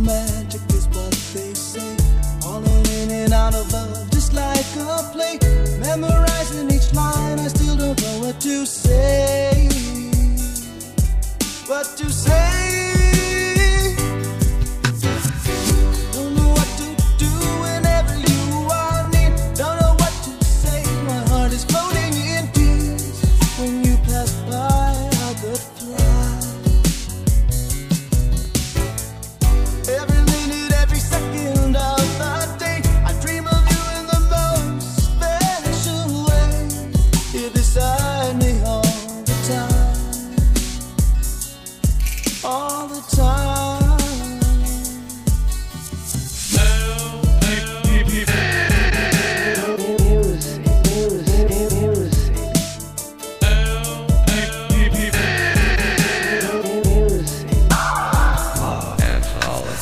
magic is what they say. Falling in and out of love just like a play. Memorizing each line, I still don't know what to say.